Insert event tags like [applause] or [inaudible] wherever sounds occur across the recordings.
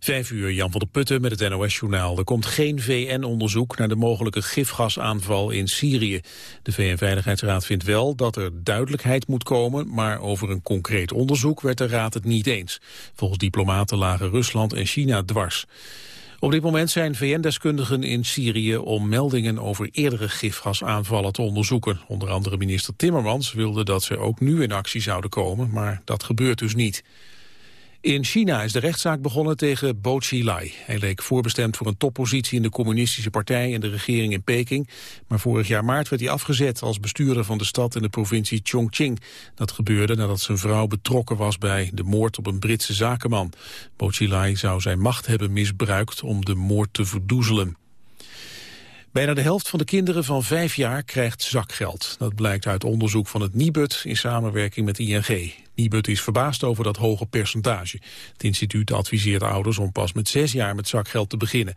Vijf uur, Jan van der Putten met het NOS-journaal. Er komt geen VN-onderzoek naar de mogelijke gifgasaanval in Syrië. De VN-veiligheidsraad vindt wel dat er duidelijkheid moet komen... maar over een concreet onderzoek werd de raad het niet eens. Volgens diplomaten lagen Rusland en China dwars. Op dit moment zijn VN-deskundigen in Syrië om meldingen over eerdere gifgasaanvallen te onderzoeken. Onder andere minister Timmermans wilde dat ze ook nu in actie zouden komen, maar dat gebeurt dus niet. In China is de rechtszaak begonnen tegen Bo Xilai. Hij leek voorbestemd voor een toppositie in de communistische partij en de regering in Peking. Maar vorig jaar maart werd hij afgezet als bestuurder van de stad in de provincie Chongqing. Dat gebeurde nadat zijn vrouw betrokken was bij de moord op een Britse zakenman. Bo Xilai zou zijn macht hebben misbruikt om de moord te verdoezelen. Bijna de helft van de kinderen van vijf jaar krijgt zakgeld. Dat blijkt uit onderzoek van het Nibud in samenwerking met ING. Nibud is verbaasd over dat hoge percentage. Het instituut adviseert ouders om pas met zes jaar met zakgeld te beginnen.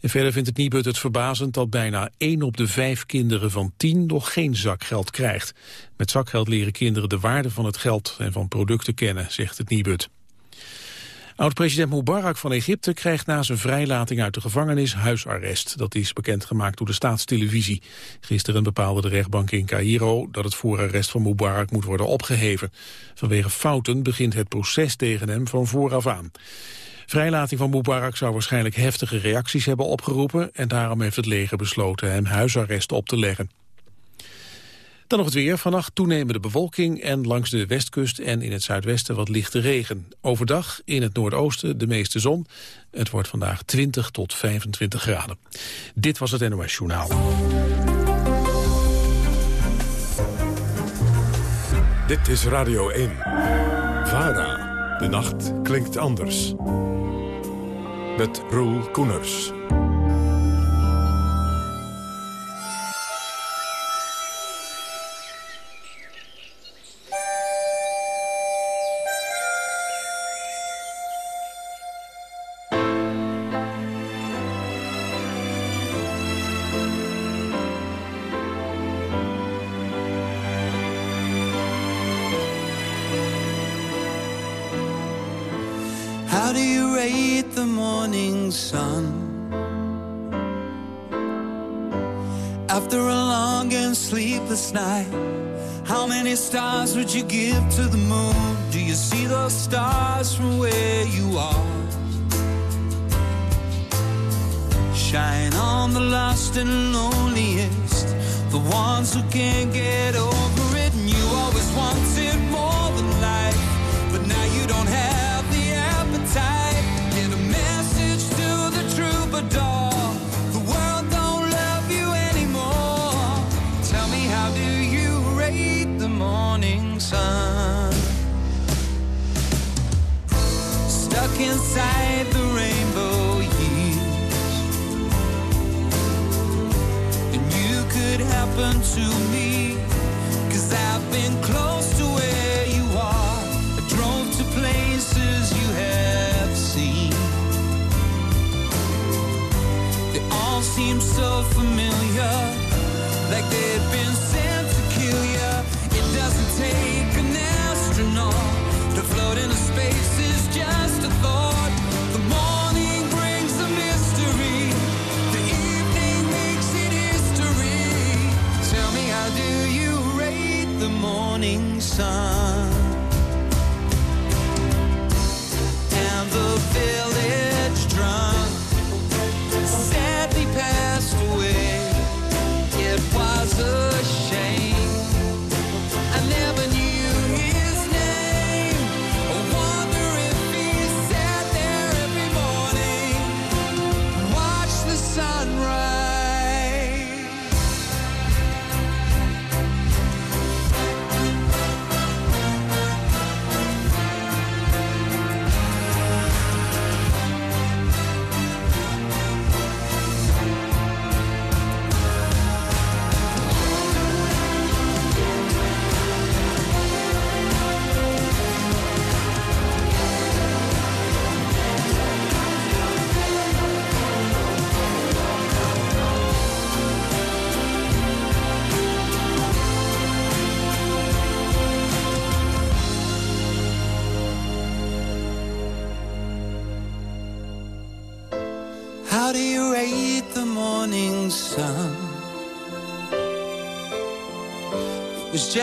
En verder vindt het Nibud het verbazend dat bijna één op de vijf kinderen van tien nog geen zakgeld krijgt. Met zakgeld leren kinderen de waarde van het geld en van producten kennen, zegt het Nibud. Oud-president Mubarak van Egypte krijgt na zijn vrijlating uit de gevangenis huisarrest. Dat is bekendgemaakt door de staatstelevisie. Gisteren bepaalde de rechtbank in Cairo dat het voorarrest van Mubarak moet worden opgeheven. Vanwege fouten begint het proces tegen hem van vooraf aan. Vrijlating van Mubarak zou waarschijnlijk heftige reacties hebben opgeroepen... en daarom heeft het leger besloten hem huisarrest op te leggen. Dan nog het weer. Vannacht toenemende bewolking en langs de westkust en in het zuidwesten wat lichte regen. Overdag in het noordoosten de meeste zon. Het wordt vandaag 20 tot 25 graden. Dit was het NOS Journaal. Dit is Radio 1. VARA. De nacht klinkt anders. Met Roel Koeners.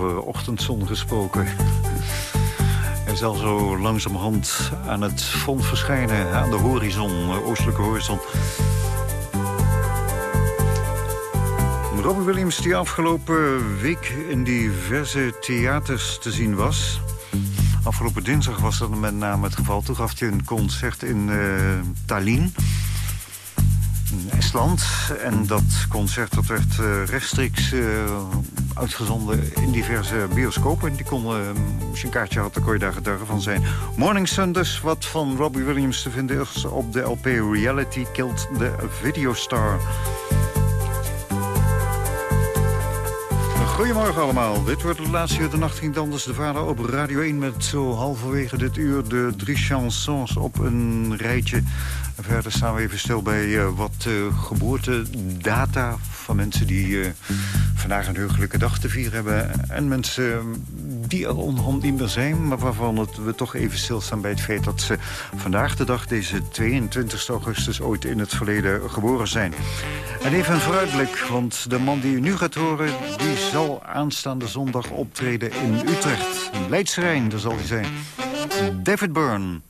over ochtendzon gesproken. Hij zal zo langzamerhand aan het front verschijnen, aan de horizon, oostelijke horizon. Robbie Williams die afgelopen week in diverse theaters te zien was. Afgelopen dinsdag was dat met name het geval. Toen gaf hij een concert in eh Tallinn in Estland. En dat concert dat werd eh, rechtstreeks eh, uitgezonden in diverse bioscopen. Die konden, eh, als je een kaartje had, dan kon je daar getuige van zijn. Morning Sun dus, wat van Robbie Williams te vinden is op de LP Reality Killed the Video Star. Goedemorgen allemaal. Dit wordt de laatste uur de nacht ging anders de vader op Radio 1... met zo halverwege dit uur de drie chansons op een rijtje. Verder staan we even stil bij eh, wat uh, geboortedata van mensen die eh, vandaag een heugelijke dag te vieren hebben. En mensen die er onderhand niet meer zijn, maar waarvan het, we toch even stilstaan bij het feit dat ze vandaag de dag, deze 22 augustus, ooit in het verleden geboren zijn. En even een vooruitblik, want de man die u nu gaat horen, die zal aanstaande zondag optreden in Utrecht. Rijn, daar zal hij zijn. David Byrne.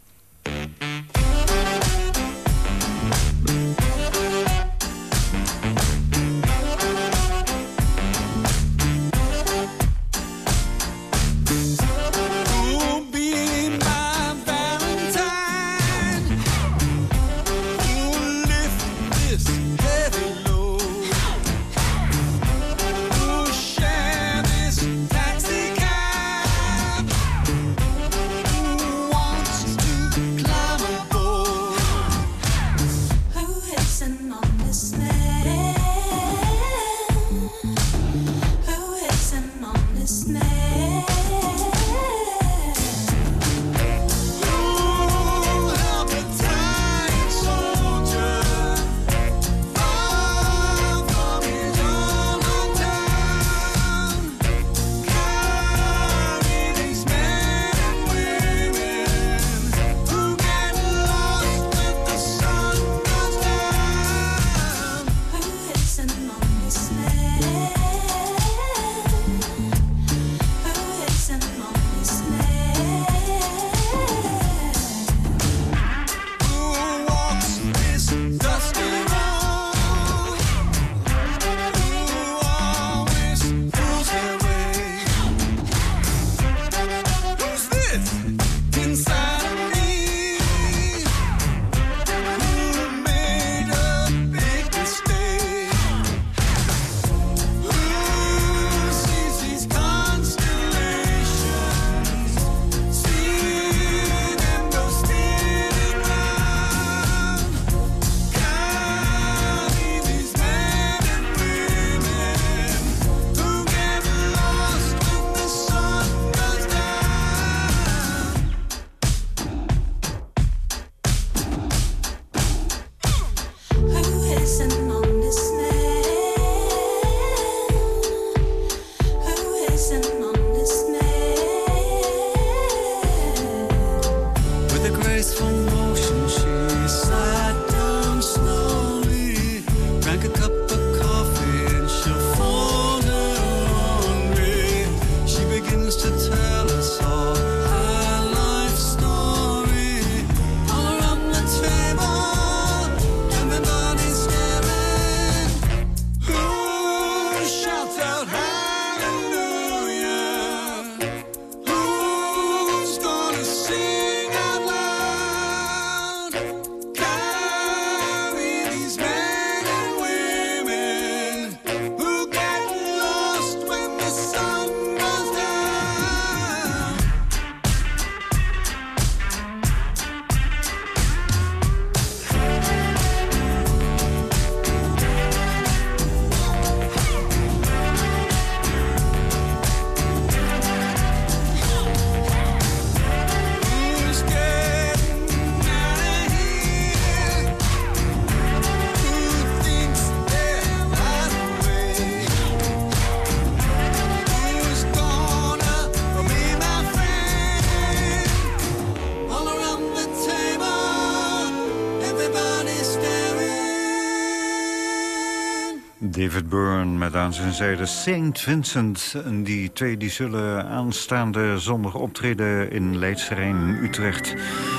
David met aan zijn zijde St. Vincent. En die twee die zullen aanstaande zondag optreden in Leidsterrein Utrecht.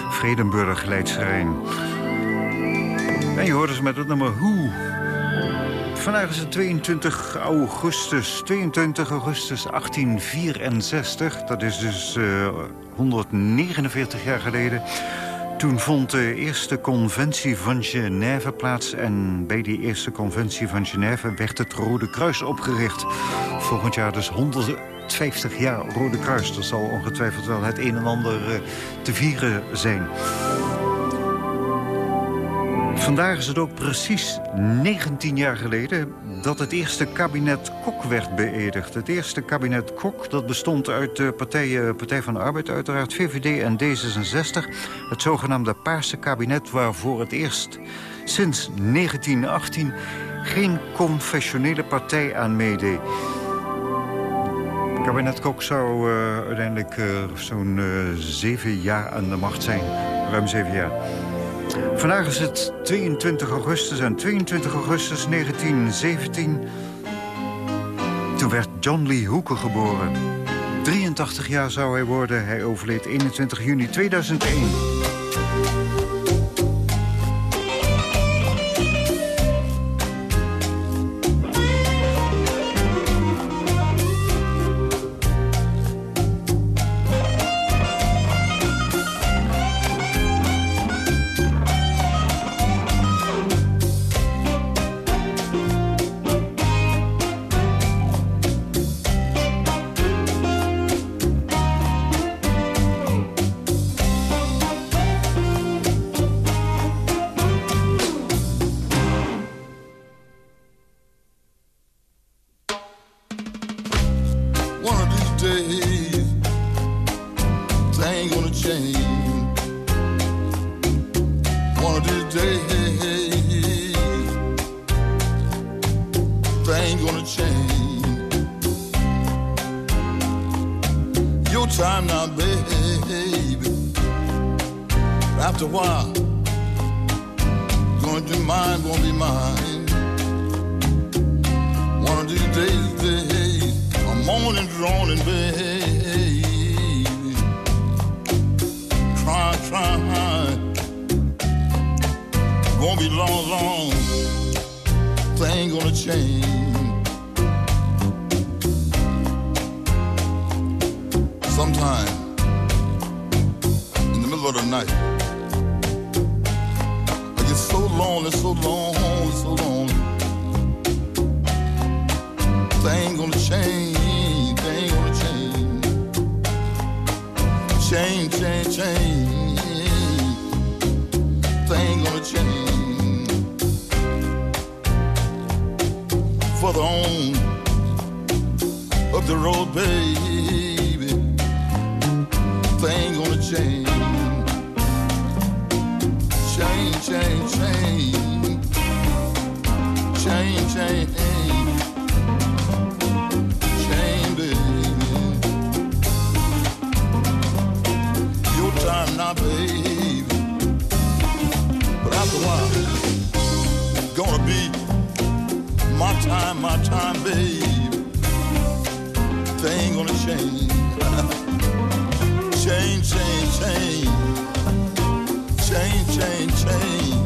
Vredenburg Leidsterrein. En je hoort ze met het nummer Who. Vandaag is het 22 augustus, 22 augustus 1864. Dat is dus uh, 149 jaar geleden. Toen vond de eerste conventie van Genève plaats... en bij die eerste conventie van Genève werd het Rode Kruis opgericht. Volgend jaar dus 150 jaar Rode Kruis. Er zal ongetwijfeld wel het een en ander uh, te vieren zijn. Vandaag is het ook precies 19 jaar geleden dat het eerste kabinet Kok werd beëdigd. Het eerste kabinet Kok dat bestond uit de partijen, Partij van de Arbeid uiteraard, VVD en D66. Het zogenaamde Paarse kabinet waarvoor het eerst sinds 1918 geen confessionele partij aan meedeed. Kabinet Kok zou uh, uiteindelijk uh, zo'n uh, zeven jaar aan de macht zijn. Ruim zeven jaar. Vandaag is het 22 augustus en 22 augustus 1917... toen werd John Lee Hooker geboren. 83 jaar zou hij worden. Hij overleed 21 juni 2001. one of these days things gonna change. Your time now, baby. After a while, gonna do mine, gonna be mine. One of these days, a morning. Try, try won't be long, long. Thing gonna change. Sometime in the middle of the night, I get so lonely, so lonely, so lonely. Thing gonna change, thing gonna change. Change, change, change. Thing gonna change. mother on up the road, baby. ain't gonna change, change, change, change, change, change, change, baby. Your time now, baby. But after a while, gonna be. My time, my time, babe. Ain't gonna [laughs] change. change, change, change. Change, change, change.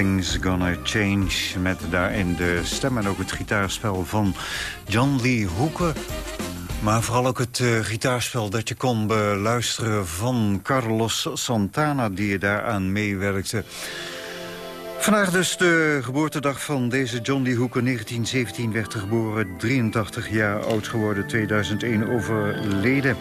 Out, things gonna change. Met daarin de stem en ook het gitaarspel van John Lee Hooker. Maar vooral ook het eh, gitaarspel dat je kon beluisteren van Carlos Santana... die je daaraan meewerkte. Vandaag dus de geboortedag van deze John Lee Hooker. 1917 werd geboren, 83 jaar oud geworden, 2001 overleden.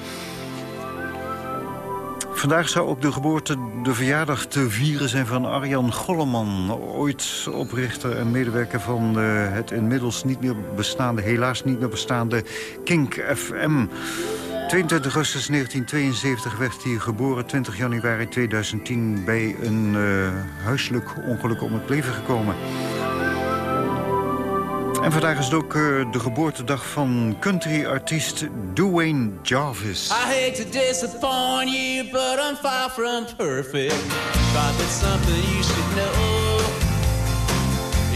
Vandaag zou ook de geboorte, de verjaardag te vieren zijn van Arjan Golleman. Ooit oprichter en medewerker van eh, het inmiddels niet meer bestaande, helaas niet meer bestaande Kink FM. 22 augustus 1972 werd hij geboren, 20 januari 2010 bij een eh, huiselijk ongeluk om het leven gekomen. En vandaag is het ook eh, de geboortedag van country-artiest Dwayne Jarvis. I hate to disappoint you, but I'm far from perfect. But there's something you should know.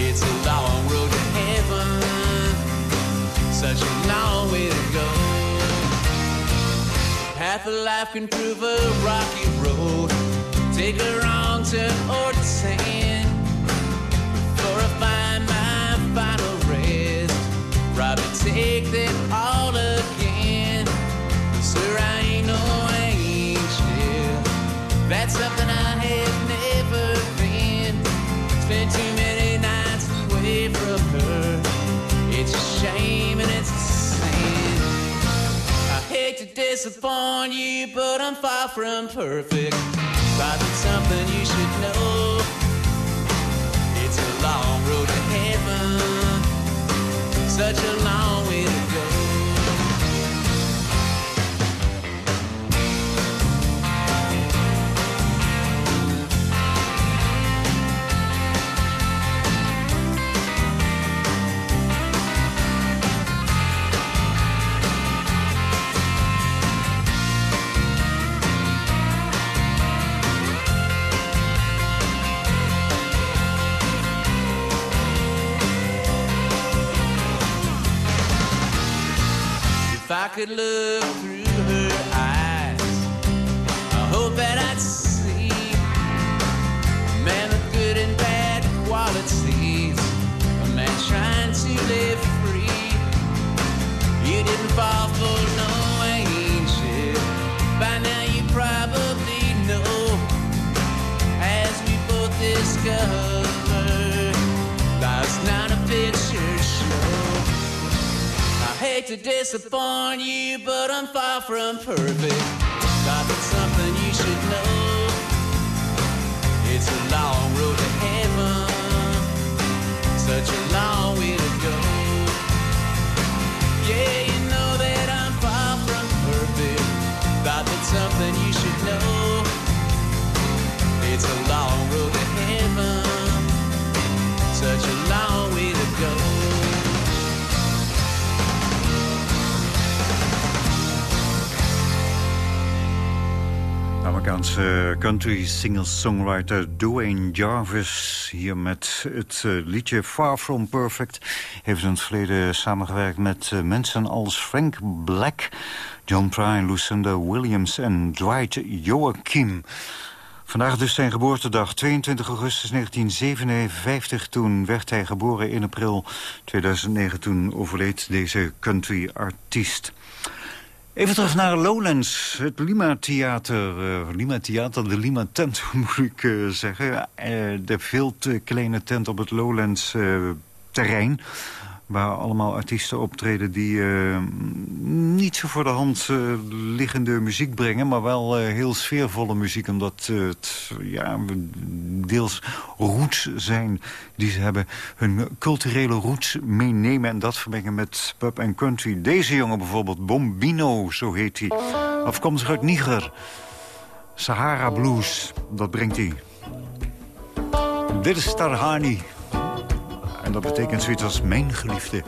It's a long road to heaven, such a long way to go. Half a life can prove a rocky road. Take a wrong turn or. Rather take that all again. Sir, I ain't no angel. That's something I have never been. Spent too many nights away from her. It's a shame and it's a sin. I hate to disappoint you, but I'm far from perfect. It's something you should know. It's a long road to heaven. Such a long way to go. good look. Country singer-songwriter Dwayne Jarvis... hier met het eh, liedje Far From Perfect... heeft in het verleden samengewerkt met eh, mensen als Frank Black... John Prine, Lucinda Williams en Dwight Joachim. Vandaag dus zijn geboortedag, 22 augustus 1957. Toen werd hij geboren in april 2009. Toen overleed deze country-artiest. Even terug naar Lowlands, het Lima Theater. eh, Lima Theater, de Lima Tent [laughs] moet ik eh, zeggen. Eh, de veel te kleine tent op het Lowlands terrein Waar allemaal artiesten optreden die uh, niet zo voor de hand uh, liggende muziek brengen... maar wel uh, heel sfeervolle muziek, omdat het ja, deels roots zijn... die ze hebben hun culturele roots meenemen... en dat vermengen met pub en country. Deze jongen bijvoorbeeld, Bombino, zo heet hij. Afkomstig uit Niger. Sahara Blues, dat brengt hij. Dit is Tarhani. En dat betekent zoiets als mijn geliefde.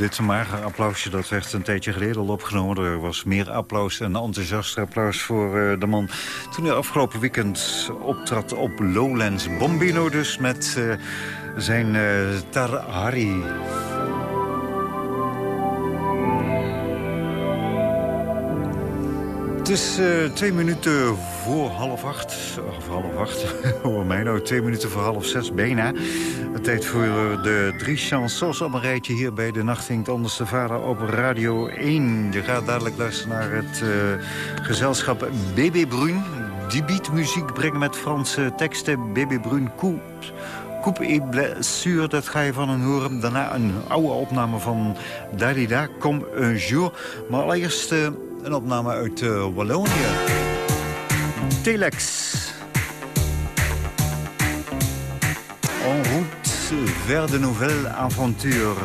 Dit mager applausje dat werd een tijdje geleden al opgenomen. Er was meer applaus en enthousiast applaus voor eh, de man. Toen hij afgelopen weekend optrad op Lowlands Bombino dus met eh, zijn uh, Tar Het is twee minuten voor half acht. Of half acht, [laughs] hoor mij nou. Twee minuten voor half zes, bijna voor de drie chansons op een rijtje hier bij De Nacht Hinkt Anders de Vader op Radio 1. Je gaat dadelijk luisteren naar het eh, gezelschap Baby Bruin. Die biedt muziek brengen met Franse teksten. Baby Bruin Koep. Coupe et blessure, dat ga je van hen horen. Daarna een oude opname van Dalida, Com un jour. Maar allereerst eh, een opname uit eh, Wallonië. Telex. vers de nouvelles aventures.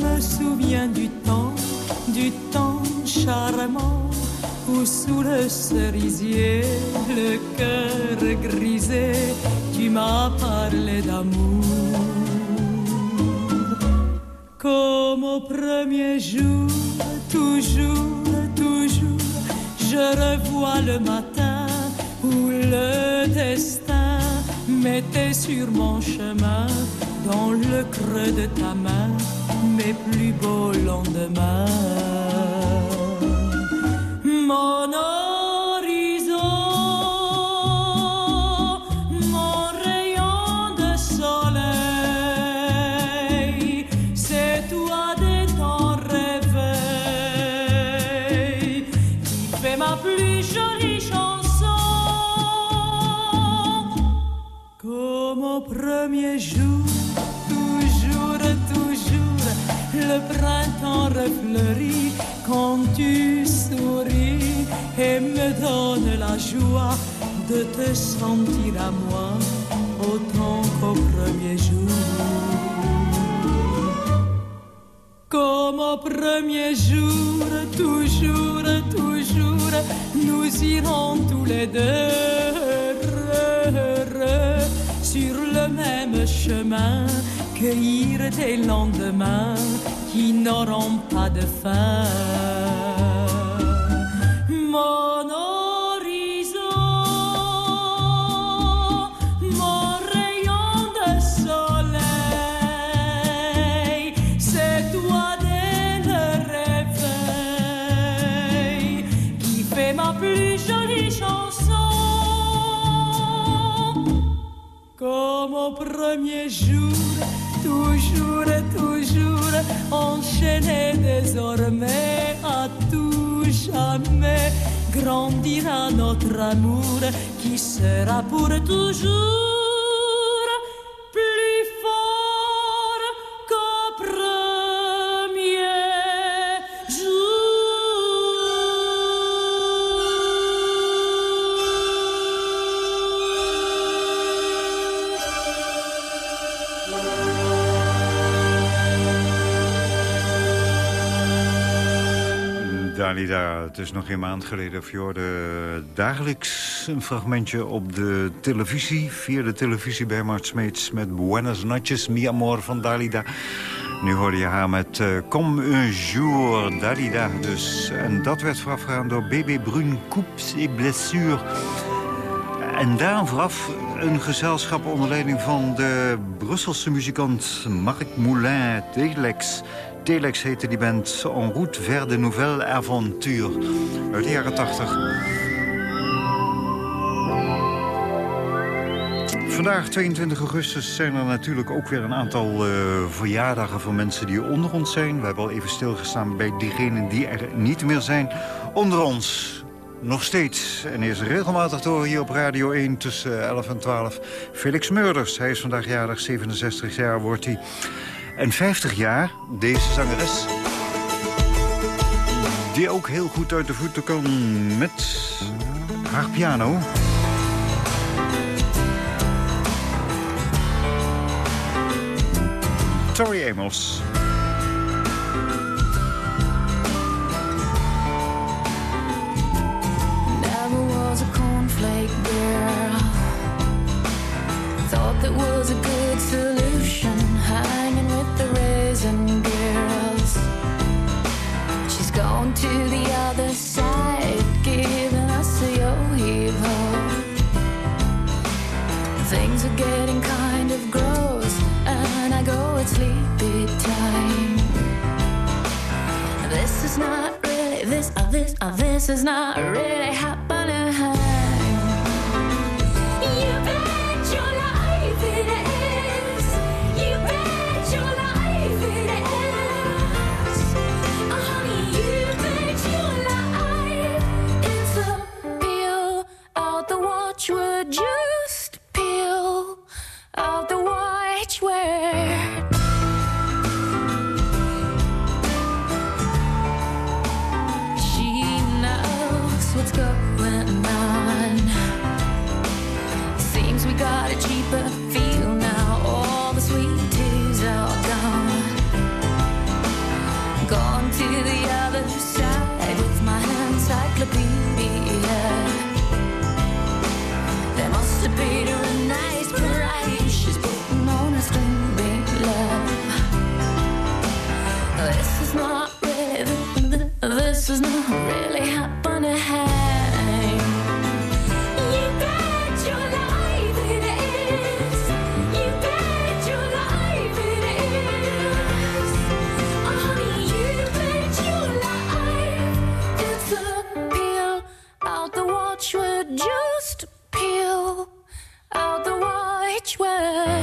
Me souviens du temps, du temps charmant où sous le cerisier, le cœur grisé, tu m'as parlé d'amour. Comme au premier jour, toujours, toujours, je revois le matin où le destin mettait sur mon chemin, dans le creux de ta main, plus beaux lendemains. Mon horizon, mon rayon de soleil, c'est toi dès ton réveil qui fait ma plus jolie chanson. Comme au premier jour, le printemps refleurit quand tu souris et me donne la joie de te sentir à moi autant qu'au premier jour. Comme au premier jour, toujours, toujours, nous irons tous les deux heureux, sur le même chemin, cueillir des lendemains qui n'auront pas de fin. Mon horizon, mon rayon de soleil, c'est toi dès le réveil qui fait ma plus jolie chanson. Comme au premier jour, toujours, toujours, enchaîné désormais à tout jamais, grandira notre amour qui sera pour toujours Het is nog geen maand geleden hoorde dagelijks een fragmentje op de televisie. Via de televisie bij Mart Smeets met Buenas noches, mi amor van Dalida. Nu hoorde je haar met eh, Comme un jour, Dalida dus. En dat werd voorafgegaan door Bébé Brune, Coups et Blessures. En daar vooraf een gezelschap onder leiding van de Brusselse muzikant Marc Moulin Telex. Telex heette die band En route vers de nouvelle aventure uit de jaren 80. Vandaag, 22 augustus, zijn er natuurlijk ook weer een aantal eh, verjaardagen van mensen die onder ons zijn. We hebben al even stilgestaan bij diegenen die er niet meer zijn. Onder ons nog steeds, en is regelmatig door hier op Radio 1 tussen 11 en 12, Felix Meurders. Hij is vandaag jarig, 67 jaar wordt hij. En 50 jaar, deze zangeres, die ook heel goed uit de voeten kan met haar piano. Tori Amos. Never was a cornflake girl. Thought that was a good solution. This, this, uh, this is not really happening. Just peel out the. Never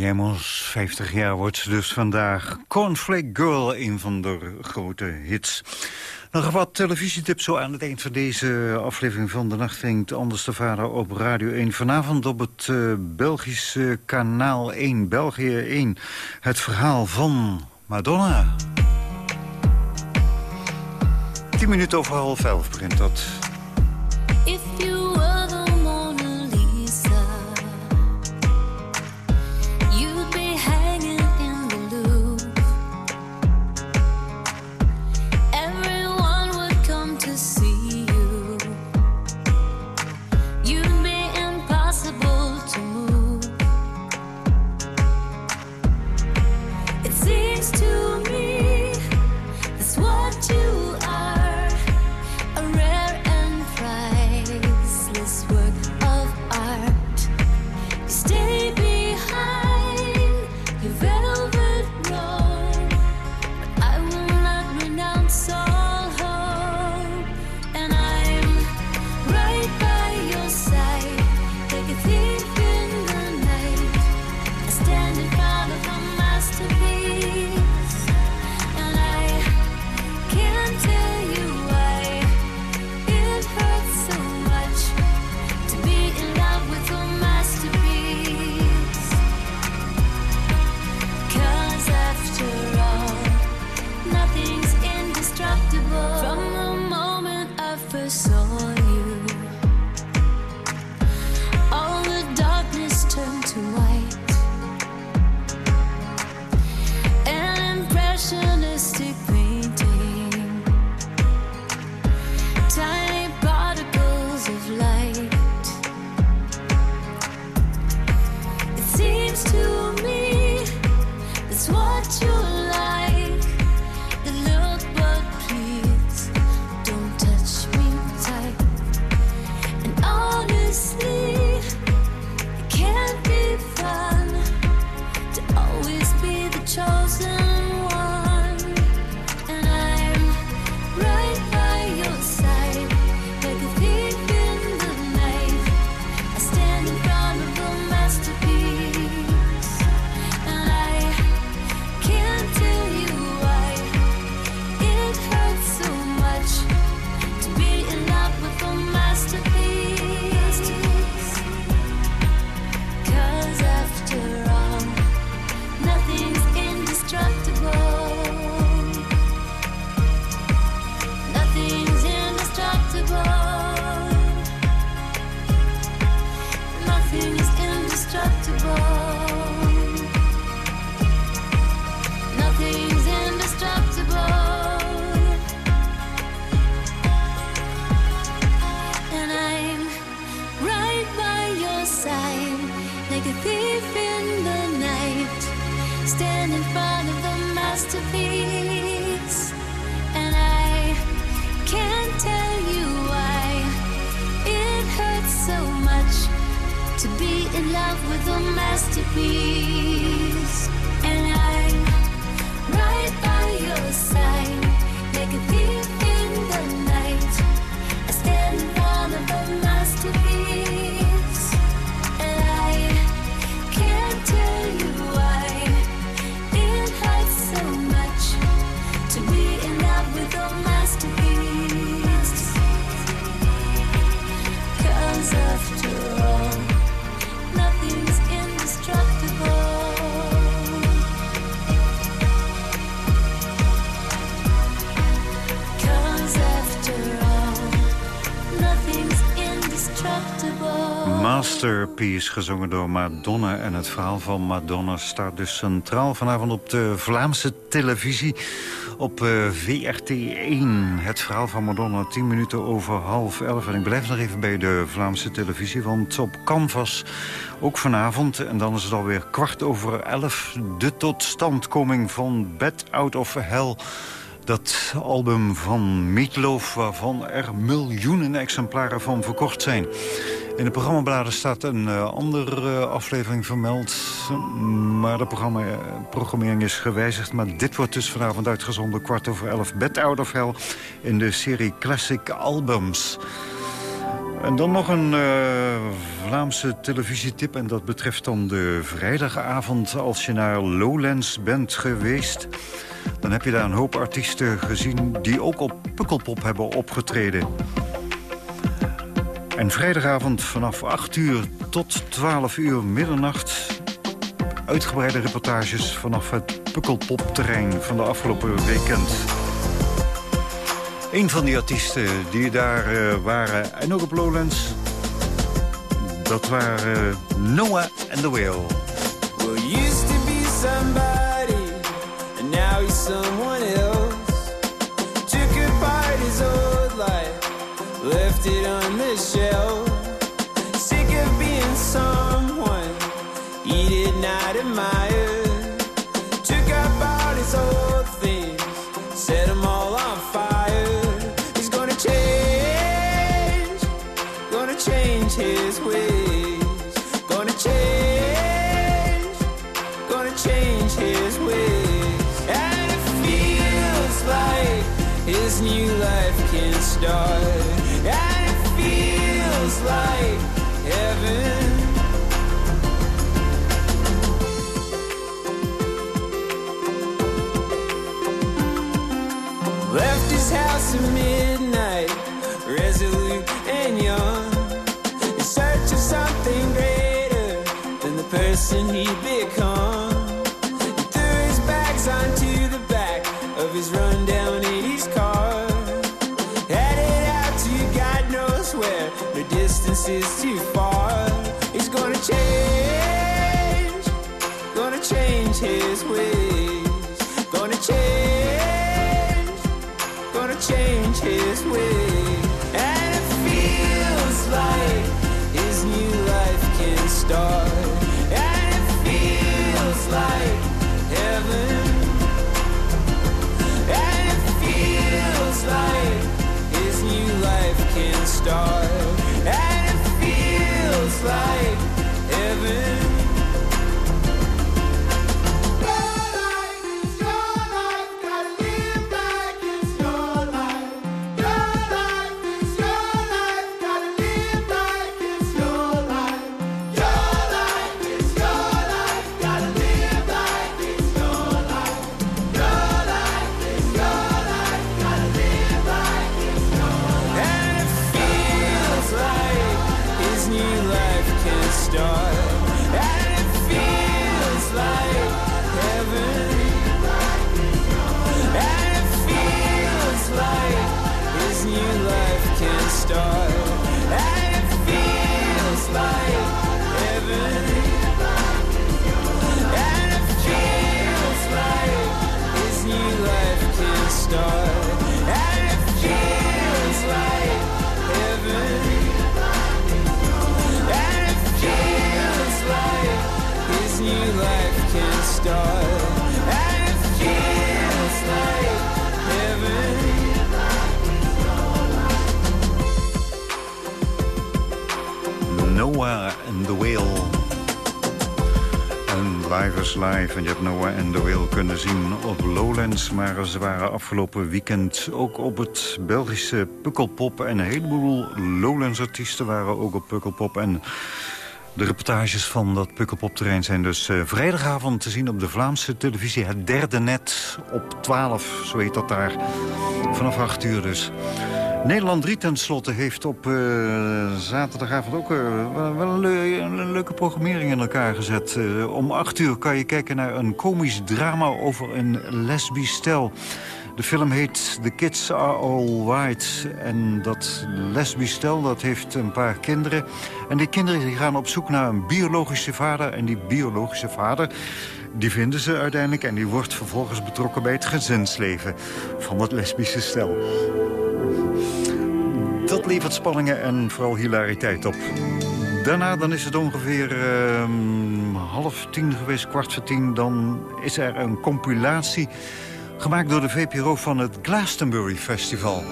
Viemos, 50 jaar wordt ze dus vandaag. Cornflake Girl, een van de grote hits. Nog wat televisietips zo aan het eind van deze aflevering van De Nacht Klinkt Anders de Vader op Radio 1. Vanavond op het uh, Belgische kanaal 1, België 1. Het verhaal van Madonna. 10 minuten over half elf begint dat. Masterpiece, gezongen door Madonna. En het verhaal van Madonna staat dus centraal vanavond op de Vlaamse televisie. Op eh, VRT1. Het verhaal van Madonna, 10 minuten over half elf. En ik blijf nog even bij de Vlaamse televisie. Want op Canvas, ook vanavond, en dan is het alweer kwart over elf... de totstandkoming van Bed Out of Hell... Dat album van Meatloaf, waarvan er miljoenen exemplaren van verkocht zijn. In de programmabladen staat een uh, andere uh, aflevering vermeld. Maar de programma, uh, programmering is gewijzigd. Maar dit wordt dus vanavond uitgezonden, kwart over elf. Bed Out of Hell in de serie Classic Albums. En dan nog een eh, Vlaamse televisietip. En dat betreft dan de vrijdagavond als je naar Lowlands bent geweest. Dan heb je daar een hoop artiesten gezien die ook op Pukkelpop hebben opgetreden. En vrijdagavond vanaf 8 uur tot 12 uur middernacht... uitgebreide reportages vanaf het Pukkelpop-terrein van de afgelopen weekend. Een van die artiesten die daar eh, waren, en ook op Lowlands... dat waren eh, Noah and the Whale. Well, used to be somebody, and now he's someone else. Left it on the shelf. Sick of being someone he did not admire. Took up all his old things, set them all on fire. He's gonna change, gonna change his ways, gonna change gonna change his ways. And it feels like his new life can start. At midnight, resolute and young, in search of something greater than the person he'd become. En live. En je hebt Noah the Whale kunnen zien op Lowlands. Maar ze waren afgelopen weekend ook op het Belgische Pukkelpop. En een heleboel Lowlands-artiesten waren ook op Pukkelpop. En de reportages van dat Pukkelpop-terrein zijn dus eh, vrijdagavond te zien op de Vlaamse televisie. Het derde net op 12, zo heet dat daar. Vanaf 8 uur dus. Nederland 3 tenslotte heeft op eh, zaterdagavond ook eh, wel een, een leuke programmering in elkaar gezet. Eh, om 8 uur kan je kijken naar een komisch drama over een lesbisch stel. De film heet The Kids Are All White. En dat lesbisch stel dat heeft een paar kinderen. En die kinderen die gaan op zoek naar een biologische vader. En die biologische vader die vinden ze uiteindelijk. En die wordt vervolgens betrokken bij het gezinsleven van dat lesbische stel. Dat levert spanningen en vooral hilariteit op. Daarna dan is het ongeveer ehm, half tien geweest, kwart voor tien. Dan is er een compilatie gemaakt door de VPRO van het Glastonbury Festival.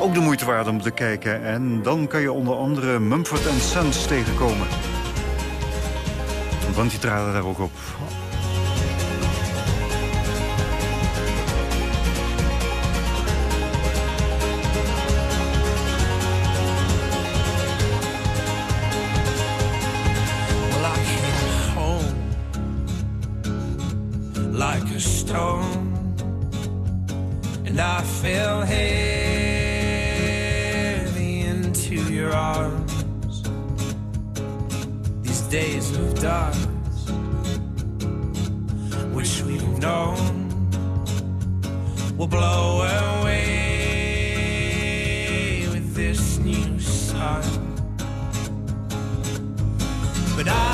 Ook de moeite waard om te kijken. En dan kan je onder andere Mumford Sons tegenkomen. Want die traden daar ook op. days of dust, which we've known, will blow away with this new sun. But I'll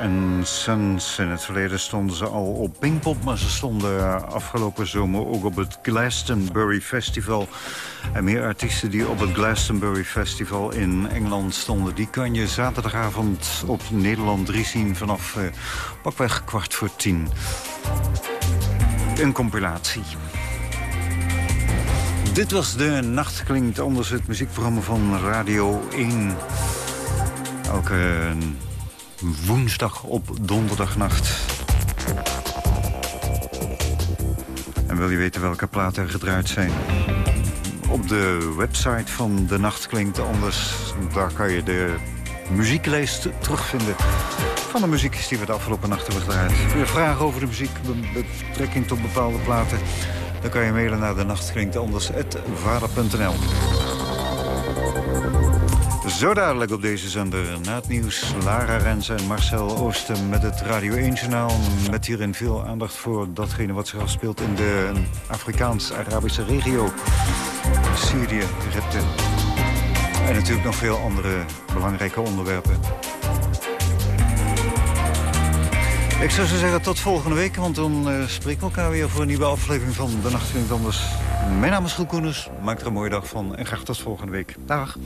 en Sons. In het verleden stonden ze al op Pinkpop... maar ze stonden afgelopen zomer ook op het Glastonbury Festival. En meer artiesten die op het Glastonbury Festival in Engeland stonden... die kan je zaterdagavond op Nederland 3 zien vanaf eh, pakweg kwart voor tien. Een compilatie. Dit was de Nacht Klinkt Anders, het muziekprogramma van Radio 1. Elke woensdag op donderdagnacht. En wil je weten welke platen er gedraaid zijn? Op de website van De Nacht Klinkt Anders... daar kan je de muzieklijst terugvinden... van de muziek die we de afgelopen nacht hebben gedraaid. Je vragen over de muziek, be- betrekking tot bepaalde platen... Dan kan je mailen naar de nachtklinktanders.vader.nl. Zo dadelijk op deze zender. Na het nieuws Lara Rens en Marcel Oosten met het Radio 1-journaal. Met hierin veel aandacht voor datgene wat zich afspeelt in de Afrikaans-Arabische regio. Syrië, Egypte. En natuurlijk nog veel andere belangrijke onderwerpen. Ik zou zo zeggen tot volgende week, want dan uh, spreken we elkaar weer voor een nieuwe aflevering van De Nacht Klinkt Anders. Mijn naam is Groen Koeners, maak er een mooie dag van en graag tot volgende week. Dag.